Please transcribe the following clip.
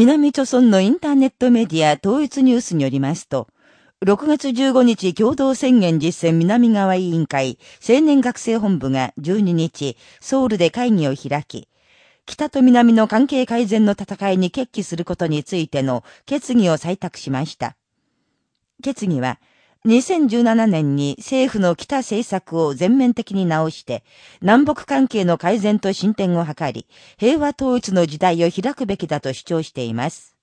南朝村のインターネットメディア統一ニュースによりますと、6月15日共同宣言実践南側委員会青年学生本部が12日ソウルで会議を開き、北と南の関係改善の戦いに決起することについての決議を採択しました。決議は、2017年に政府の北政策を全面的に直して、南北関係の改善と進展を図り、平和統一の時代を開くべきだと主張しています。